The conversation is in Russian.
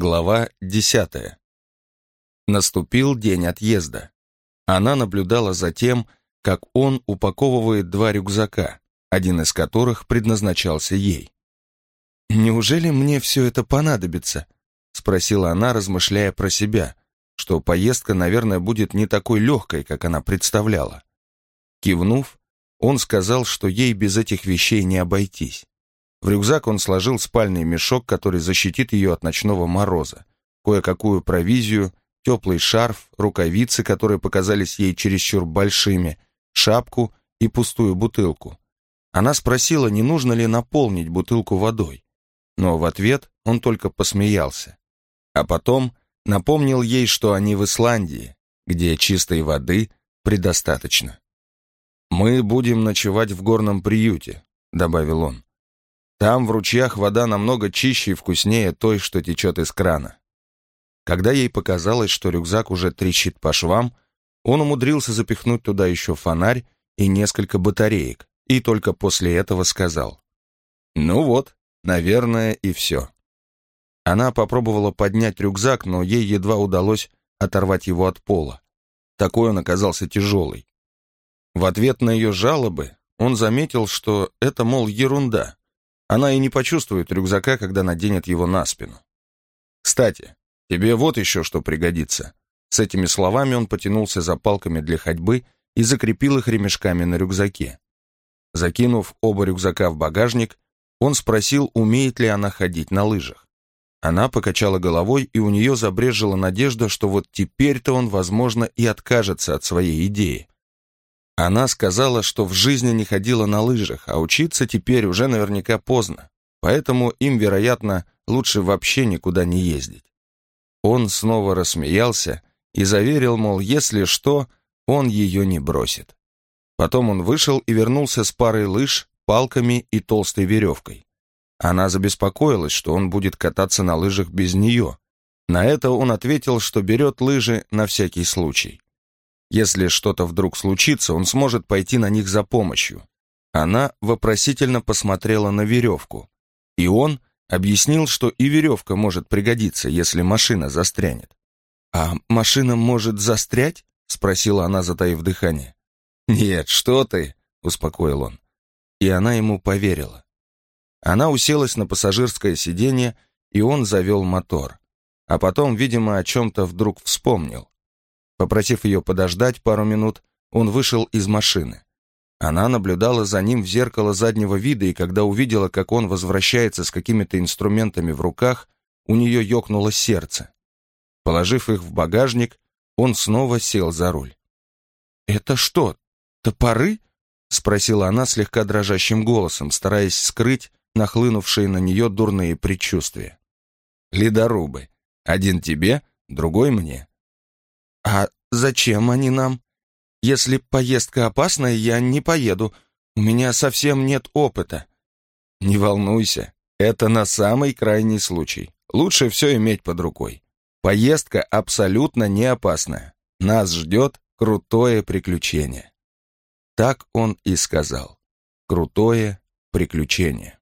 Глава десятая. Наступил день отъезда. Она наблюдала за тем, как он упаковывает два рюкзака, один из которых предназначался ей. «Неужели мне все это понадобится?» — спросила она, размышляя про себя, что поездка, наверное, будет не такой легкой, как она представляла. Кивнув, он сказал, что ей без этих вещей не обойтись. В рюкзак он сложил спальный мешок, который защитит ее от ночного мороза, кое-какую провизию, теплый шарф, рукавицы, которые показались ей чересчур большими, шапку и пустую бутылку. Она спросила, не нужно ли наполнить бутылку водой, но в ответ он только посмеялся. А потом напомнил ей, что они в Исландии, где чистой воды предостаточно. «Мы будем ночевать в горном приюте», — добавил он. Там в ручьях вода намного чище и вкуснее той, что течет из крана. Когда ей показалось, что рюкзак уже трещит по швам, он умудрился запихнуть туда еще фонарь и несколько батареек, и только после этого сказал. «Ну вот, наверное, и все». Она попробовала поднять рюкзак, но ей едва удалось оторвать его от пола. Такой он оказался тяжелый. В ответ на ее жалобы он заметил, что это, мол, ерунда, она и не почувствует рюкзака, когда наденет его на спину. «Кстати, тебе вот еще что пригодится». С этими словами он потянулся за палками для ходьбы и закрепил их ремешками на рюкзаке. Закинув оба рюкзака в багажник, он спросил, умеет ли она ходить на лыжах. Она покачала головой, и у нее забрежила надежда, что вот теперь-то он, возможно, и откажется от своей идеи. Она сказала, что в жизни не ходила на лыжах, а учиться теперь уже наверняка поздно, поэтому им, вероятно, лучше вообще никуда не ездить. Он снова рассмеялся и заверил, мол, если что, он ее не бросит. Потом он вышел и вернулся с парой лыж, палками и толстой веревкой. Она забеспокоилась, что он будет кататься на лыжах без нее. На это он ответил, что берет лыжи на всякий случай. Если что-то вдруг случится, он сможет пойти на них за помощью. Она вопросительно посмотрела на веревку. И он объяснил, что и веревка может пригодиться, если машина застрянет. «А машина может застрять?» — спросила она, затаив дыхание. «Нет, что ты!» — успокоил он. И она ему поверила. Она уселась на пассажирское сиденье, и он завел мотор. А потом, видимо, о чем-то вдруг вспомнил. Попросив ее подождать пару минут, он вышел из машины. Она наблюдала за ним в зеркало заднего вида, и когда увидела, как он возвращается с какими-то инструментами в руках, у нее ёкнуло сердце. Положив их в багажник, он снова сел за руль. «Это что, топоры?» — спросила она слегка дрожащим голосом, стараясь скрыть нахлынувшие на нее дурные предчувствия. «Ледорубы. Один тебе, другой мне. «А зачем они нам? Если поездка опасная, я не поеду. У меня совсем нет опыта». «Не волнуйся, это на самый крайний случай. Лучше все иметь под рукой. Поездка абсолютно не опасная. Нас ждет крутое приключение». Так он и сказал. Крутое приключение.